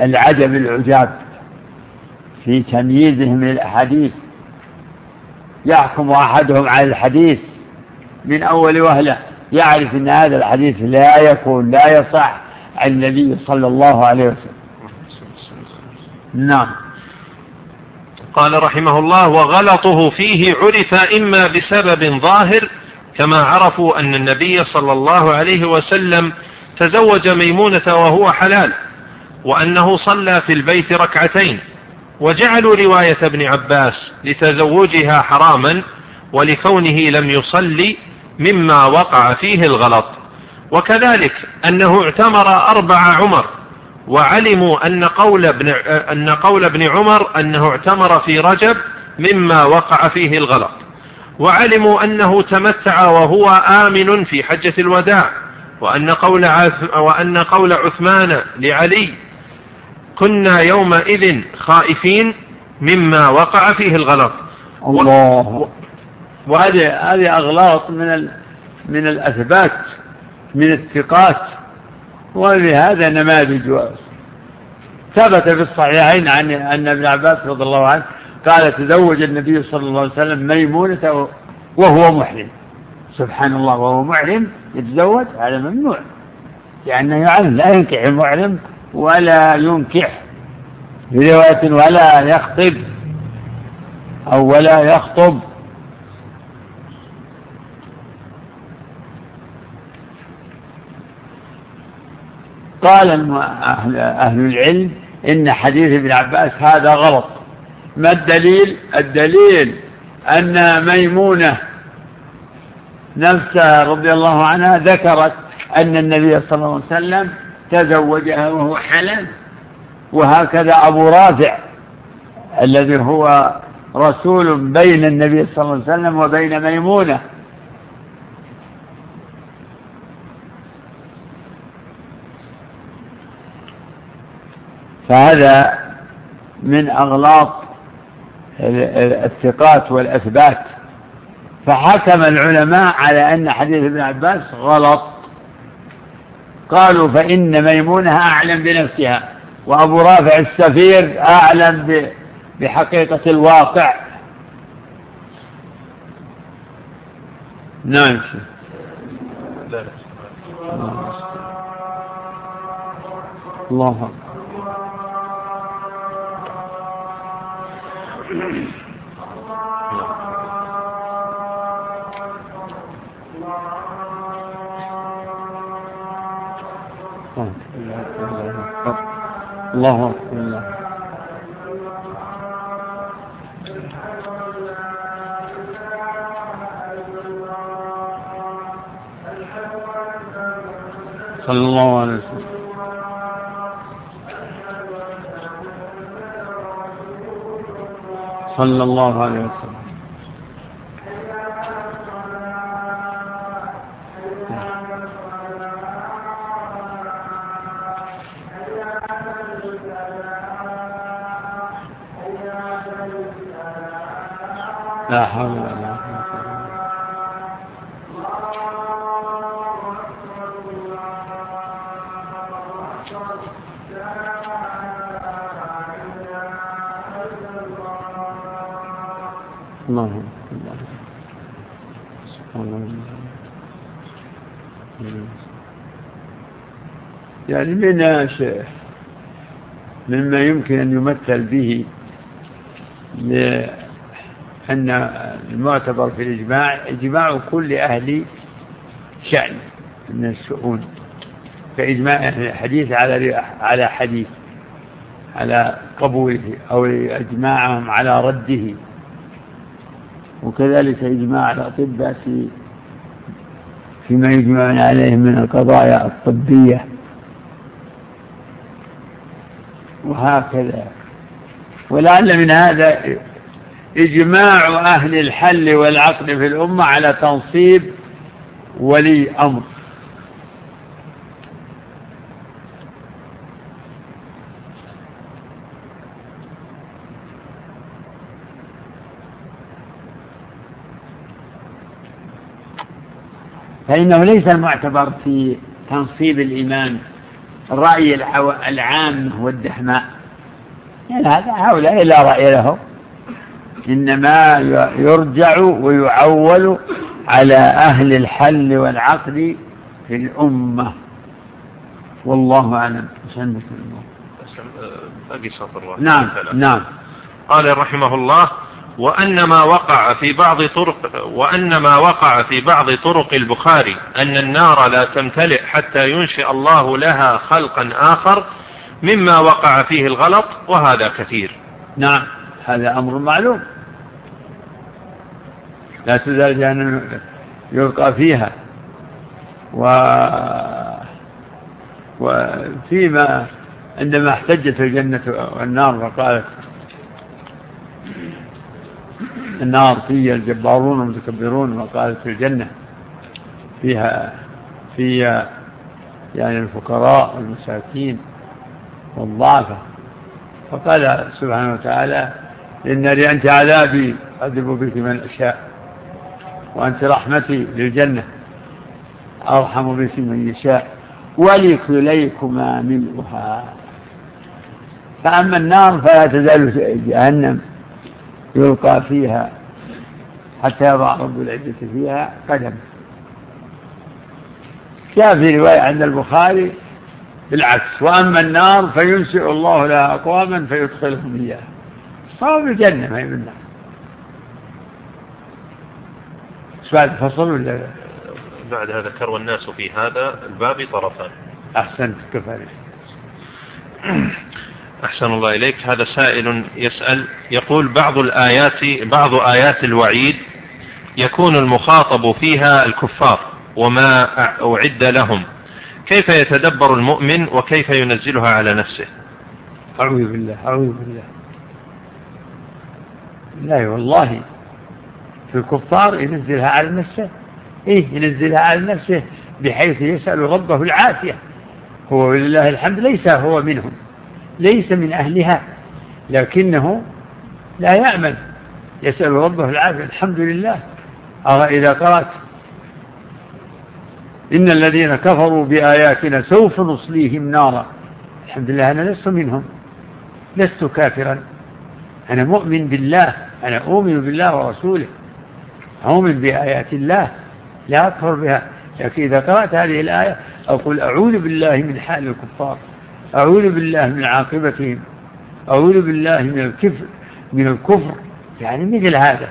العجب العجاب في تمييزهم للأحاديث. يحكم أحدهم على الحديث من أول وهلة يعرف أن هذا الحديث لا يكون لا يصح عن النبي صلى الله عليه وسلم. نعم. قال رحمه الله وغلطه فيه عرف إما بسبب ظاهر كما عرفوا أن النبي صلى الله عليه وسلم تزوج ميمونة وهو حلال وأنه صلى في البيت ركعتين. وجعلوا رواية ابن عباس لتزوجها حراما ولكونه لم يصلي مما وقع فيه الغلط. وكذلك أنه اعتمر أربع عمر وعلموا أن قول ابن أن قول ابن عمر أنه اعتمر في رجب مما وقع فيه الغلط. وعلموا أنه تمتع وهو آمن في حجة الوداع وأن قول وأن قول عثمان لعلي كنا يومئذ خائفين مما وقع فيه الغلط. الله. وهذه هذه أغلاط من من الأثبات من الثقات. ولهذا نماذج ثبت في الصحيحين عن أن ابن عباس رضي الله عنه قال تزوج النبي صلى الله عليه وسلم ميمونة وهو محرم. سبحان الله وهو محرم يتزوج هذا ممنوع. لأنه يعلم لا ينكح المحرم ولا ينكح في رواية ولا يخطب أو ولا يخطب. قال أهل العلم إن حديث ابن عباس هذا غلط. ما الدليل؟ الدليل أن ميمونة نفسها رضي الله عنها ذكرت أن النبي صلى الله عليه وسلم تزوجها وهو حلال وهكذا أبو رافع الذي هو رسول بين النبي صلى الله عليه وسلم وبين ميمونة. فهذا من أغلاط الثقات والأثبات. فحكم العلماء على أن حديث ابن عباس غلط. قالوا فإن ميمونة أعلم بنفسها وأبو رافع السفير أعلم بحقيقة الواقع. نعم. الله أكبر. الله أكبر. الله. صلى الله عليه وسلم. صلى الله عليه وسلم. لا حول ولا الله. يعني من مما يمكن أن يمثل به أن المعتبر في الإجماع إجماع كل أهل شأن من الشؤون. كإجماع الحديث على على حديث على قبوله أو إجماعهم على رده. وكذلك إجماع الأطباء في فيما يجمعون عليه من القضايا الطبية. وهكذا. ولعل من هذا إجماع أهل الحل والعقد في الأمة على تنصيب ولي أمر. فإنه ليس المعتبر في تنصيب الإمام الرأي العام والدحماء يعني هذا هؤلاء لا رأي لهم. إنما يرجع ويعول على أهل الحل والعقد في الأمة. والله أعلم. عندك باقي سطر واحد نعم نعم. قال رحمه الله وأن ما وقع في بعض طرق وأن ما وقع في بعض طرق البخاري أن النار لا تمتلئ حتى ينشئ الله لها خلقا آخر مما وقع فيه الغلط وهذا كثير. نعم هذا أمر معلوم. لا تزال جهنم يلقى فيها. و وفيما عندما احتجت الجنة والنار وقالت النار فيها الجبارون والمتكبرون وقالت في الجنة. فيها فيها يعني الفقراء والمساكين والضعفة. فقال سبحانه وتعالى إن لي أنت عذابي أذب بك من أشاء وأنت رحمتي للجنة أرحم بك من يشاء ولكليكما ملؤها. فأما النار فلا تزال جهنم. يلقى فيها حتى يضع رب العزة فيها قدم. جاء في رواية عند البخاري بالعكس وأما النار فينشئ الله لها أقواما فيدخلهم إياها. فهو بالجنة ما هي بالنار بعد فصل ولا؟ بعدها ذكر والناس في هذا الباب طرفان. أحسنت كفى أحسن الله إليك. هذا سائل يسأل يقول بعض الآيات بعض آيات الوعيد يكون المخاطب فيها الكفار وما أعد لهم. كيف يتدبر المؤمن وكيف ينزلها على نفسه؟ أعوذ بالله أعوذ بالله. لا والله في الكفار ينزلها على نفسه. إيه ينزلها على نفسه بحيث يسأل ربه العافية. هو ولله الحمد ليس هو منهم. ليس من أهلها لكنه لا يأمن يسأل ربه العافية الحمد لله. إذا قرأت إن الذين كفروا بآياتنا سوف نصليهم نارا. الحمد لله أنا لست منهم لست كافرا. أنا مؤمن بالله أنا أؤمن بالله ورسوله. أؤمن بآيات الله لا أكفر بها. لكن إذا قرأت هذه الآية أقول أعوذ بالله من حال الكفار. أعوذ بالله من عاقبتهم أعوذ بالله من الكفر من الكفر. يعني مثل هذا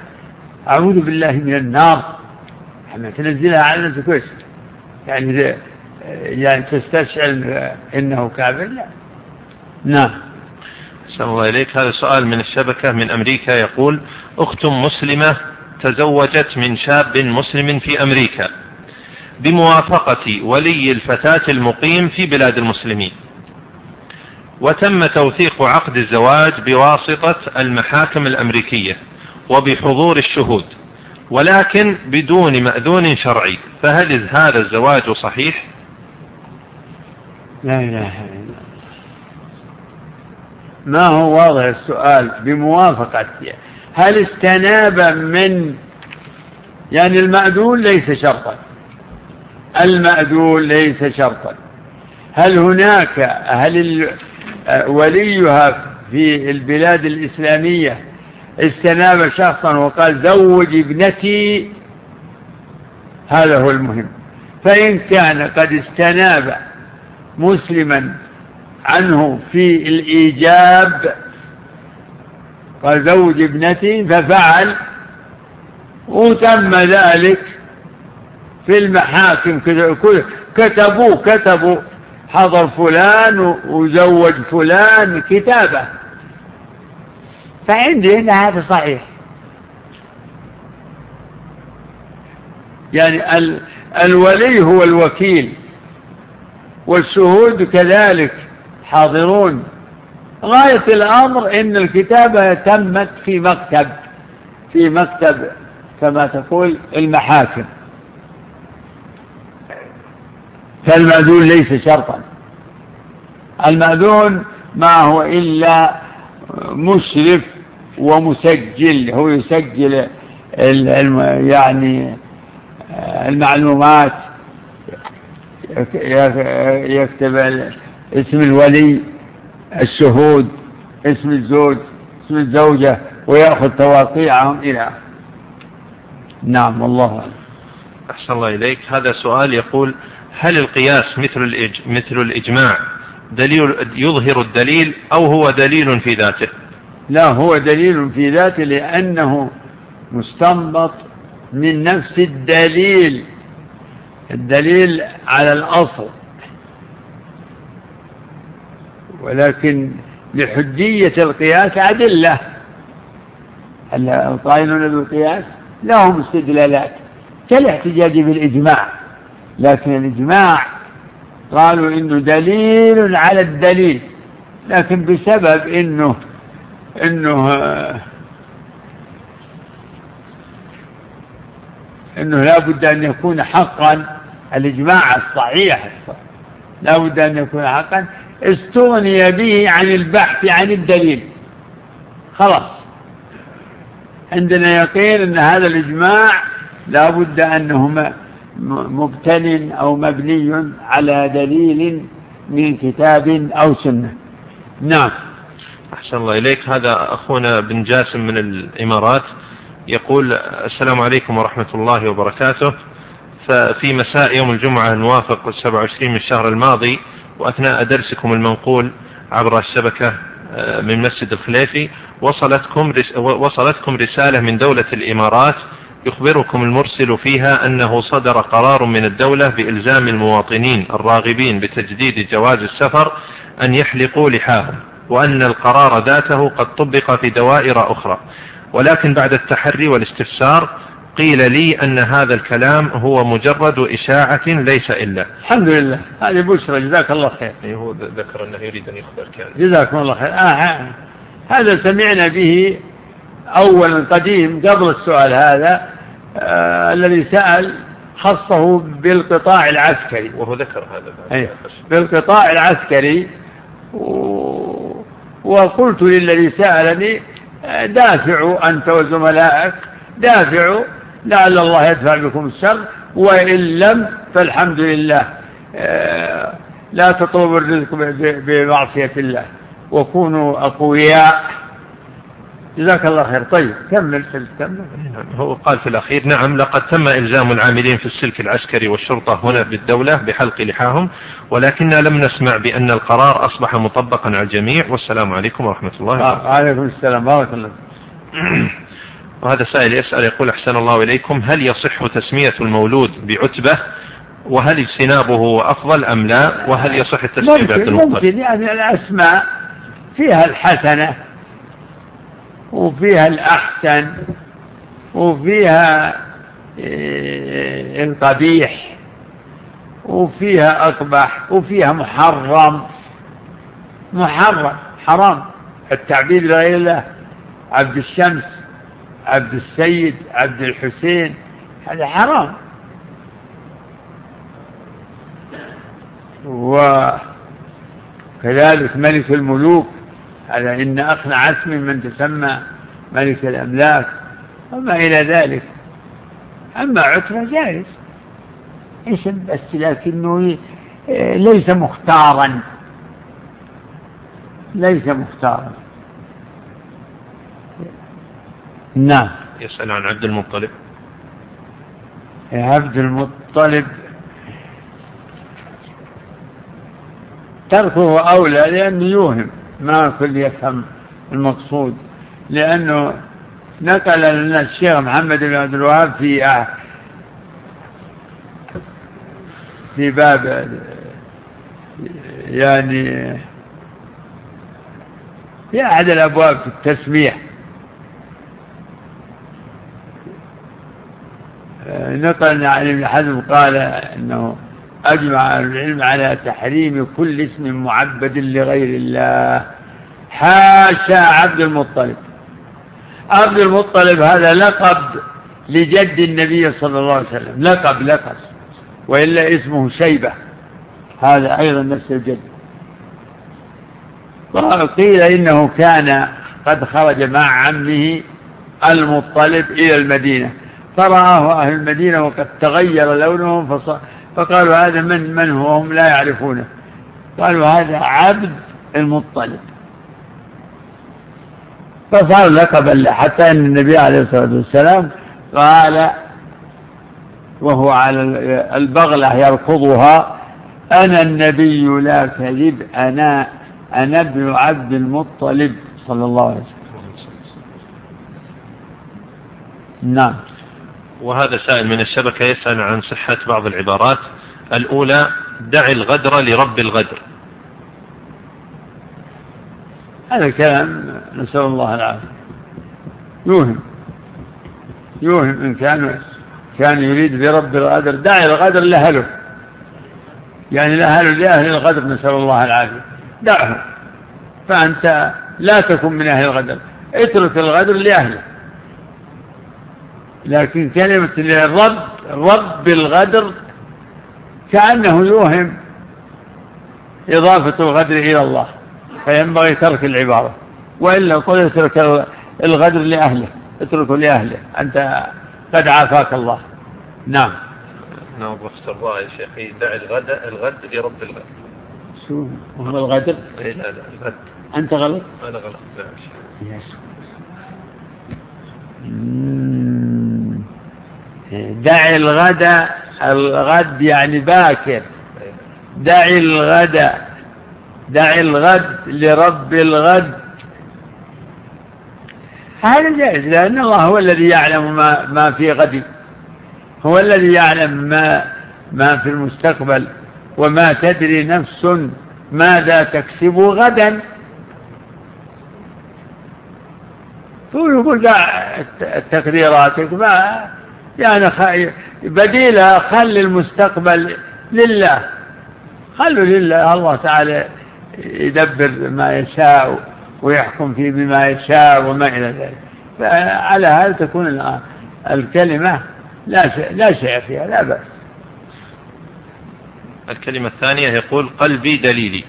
أعوذ بالله من النار. لما تنزلها على نفسك يعني يعني تستشعر إنه كافر لا. نعم. أحسن الله إليك. هذا سؤال من الشبكة من أمريكا يقول أخت مسلمة تزوجت من شاب مسلم في أمريكا. بموافقة ولي الفتاة المقيم في بلاد المسلمين. وتم توثيق عقد الزواج بواسطة المحاكم الأمريكية وبحضور الشهود ولكن بدون مأذون شرعي. فهل هذا الزواج صحيح؟ لا إله إلا الله. ما هو واضح السؤال؟ بموافقة هل استناب من؟ يعني المأذون ليس شرطا. المأذون ليس شرطا. هل هناك؟ هل وليها في البلاد الإسلامية استناب شخصا وقال زوج ابنتي هذا هو المهم. فإن كان قد استناب مسلما عنه في الإيجاب قال زوج ابنتي ففعل. وتم ذلك في المحاكم كتبوا كتبوا حضر فلان وزوج فلان كتابة. فعندي هنا هذا صحيح. يعني ال الولي هو الوكيل والشهود كذلك حاضرون. غاية الأمر إن الكتابة تمت في مكتب في مكتب كما تقول المحاكم. فالمأذون ليس شرطا. المأذون ما هو إلا مشرف ومسجل هو يسجل يعني المعلومات يكتب اسم الولي الشهود اسم الزوج اسم الزوجة ويأخذ تواقيعهم إلى نعم والله أحسن الله إليك. هذا سؤال يقول هل القياس مثل. مثل الإجماع دليل يظهر الدليل أو هو دليل في ذاته؟ لا هو دليل في ذاته لأنه مستنبط من نفس الدليل الدليل على الأصل ولكن لحجية القياس أدلة القائلون بالقياس لهم استدلالات كالاحتجاج بالإجماع لكن الإجماع قالوا إنه دليل على الدليل لكن بسبب إنه إنه إنه لا بد أن يكون حقا الإجماع الصحيح. لا بد أن يكون حقا. استغني به عن البحث عن الدليل. خلاص. عندنا يقين إن هذا الإجماع لا بد انه مبتن أو مبني على دليل من كتاب أو سنة. نعم. أحسن الله إليك. هذا أخونا بن جاسم من الإمارات يقول السلام عليكم ورحمة الله وبركاته. ففي مساء يوم الجمعة الموافق 27 من الشهر الماضي وأثناء درسكم المنقول عبر الشبكة آه، من مسجد الخليفي وصلتكم وصلتكم رسالة من دولة الإمارات يخبركم المرسل فيها أنه صدر قرار من الدولة بإلزام المواطنين الراغبين بتجديد جواز السفر أن يحلقوا لحاهم وأن القرار ذاته قد طبق في دوائر أخرى. ولكن بعد التحري والاستفسار قيل لي أن هذا الكلام هو مجرد إشاعة ليس إلا. الحمد لله. هذه بشرى. جزاك الله خير. هو ذكر أنه يريد أن يخبرك يعني. جزاكم الله خير. آه. هذا سمعنا به أولا قديم قبل السؤال هذا آه الذي سأل خصه بالقطاع العسكري. وهو ذكر هذا أي بالقطاع العسكري. و... وقلت للذي سألني دافعوا أنت وزملائك دافعوا لعل الله يدفع بكم الشر وإن لم فالحمد لله. آه، لا تطلبوا الرزق بمعصية الله. وكونوا أقوياء. جزاك الله خير. طيب كمل كمل. هو قال في الأخير نعم لقد تم إلزام العاملين في السلك العسكري والشرطة هنا بالدولة بحلق لحاهم ولكننا لم نسمع بأن القرار أصبح مطبقا على الجميع. والسلام عليكم ورحمة الله وبركاته وعليكم السلام. بارك الله وهذا سائل يسأل يقول أحسن الله إليكم هل يصح تسمية المولود بعتبة؟ وهل اجتنابه أفضل أم لا؟ وهل يصح التسمية بعبد المطلب ممكن. يعني الأسماء فيها الحسنة وفيها الأحسن وفيها آه، القبيح وفيها أقبح وفيها محرم. محرم حرام. التعبيد لغير الله عبد الشمس عبد السيد عبد الحسين هذا حرام. وكذلك ملك الملوك. هذا إن أخنع اسم من تسمى ملك الأملاك وما إلى ذلك. أما عتبة جائز. اسم بس لكنه ليس مختارا. ليس مختارا. نعم. يسأل عن عبد المطلب. عبد المطلب. تركه أولى لأنه يوهم. ما كل يفهم المقصود. لأنه نقل لنا الشيخ محمد بن عبد الوهاب في في باب يعني في أحد الأبواب في التسميح نقل عن ابن حزم قال إنه أجمع العلم على تحريم كل اسم معبد لغير الله. حاشا عبد المطلب. عبد المطلب هذا لقب لجد النبي صلى الله عليه وسلم. لقب لقب. وإلا اسمه شيبة. هذا أيضا نفس الجد. قيل إنه كان قد خرج مع عمه المطلب إلى المدينة. فرآه أهل المدينة وقد تغير لونهم فقالوا هذا من من هو؟ هم لا يعرفونه. قالوا هذا عبد المطلب. فصار لقبا له حتى إن النبي عليه الصلاة والسلام قال وهو على البغلة يركضها أنا النبي لا كذب أنا أنا ابن عبد المطلب صلى الله عليه وسلم. نعم. وهذا سائل من الشبكة يسأل عن صحة بعض العبارات. الأولى دع الغدر لرب الغدر. هذا كلام نسأل الله العافية. يوهم. يوهم إن كان كان يريد برب الغدر. دع الغدر لأهله. يعني لأهله لأهل الغدر نسأل الله العافية. دعهم. فأنت لا تكن من أهل الغدر. اترك الغدر لأهله. لكن كلمة الرب رب الغدر كأنه يوهم إضافة الغدر إلى الله فينبغي ترك العبارة وإلا قل اترك الغدر لأهله اتركه لأهله أنت قد عافاك الله. نعم. نعم الله يا شيخ. دع الغد الغد لرب الغد. شو؟ هو الغدر؟ إيه لا لا الغد. أنت غلط؟ أنا غلط نعم يا دع الغد الغد يعني باكر. دع الغد دع الغد لرب الغد. هذا جائز لأن الله هو الذي يعلم ما, ما في غد. هو الذي يعلم ما ما في المستقبل. وما تدري نفس ماذا تكسب غدا. يقول دع تقديراتك ما يعني بديلها خل المستقبل لله. خلوا لله الله تعالى يدبر ما يشاء ويحكم فيه بما يشاء وما إلى ذلك. فعلى هذا تكون الكلمة لا شيء لا شيء فيها لا بأس. الكلمة الثانية يقول قلبي دليلي.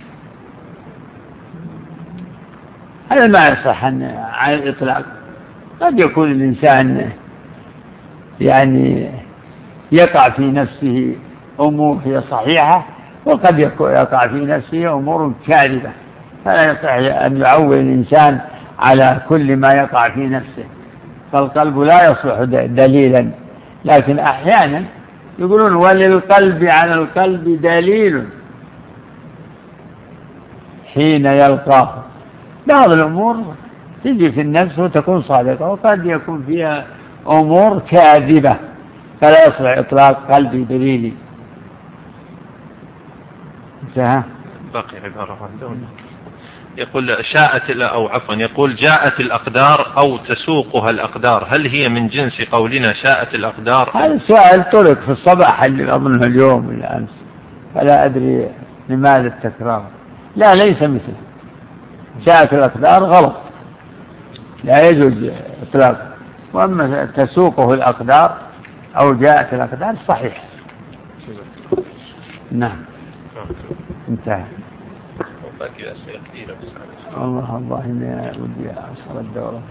هذا ما يصح على الإطلاق. قد يكون الإنسان يعني يقع في نفسه أمور هي صحيحة وقد يقع في نفسه أمور كاذبة. فلا يصح أن يعول الإنسان على كل ما يقع في نفسه. فالقلب لا يصلح دليلا. لكن أحيانا يقولون وللقلب على القلب دليل. حين يلقاه بعض الأمور تجي في النفس وتكون صادقة وقد يكون فيها أمور كاذبة فلا يصلح إطلاق قلبي دليلي انتهى. بقي عبارة واحدة يقول شاءت أو عفوا يقول جاءت الأقدار أو تسوقها الأقدار. هل هي من جنس قولنا شاءت الأقدار؟ هذا السؤال طرق في الصباح اللي أظنه اليوم ولا أمس. فلا أدري لماذا التكرار. لا ليس مثله. جاءت الأقدار غلط. لا يجوز إطلاق وأما تسوقه الأقدار أو جاءت الأقدار صحيح. نعم. انتهى. باقي أسئلة كثيرة بس. الله الله إني ودي أصل الدورة.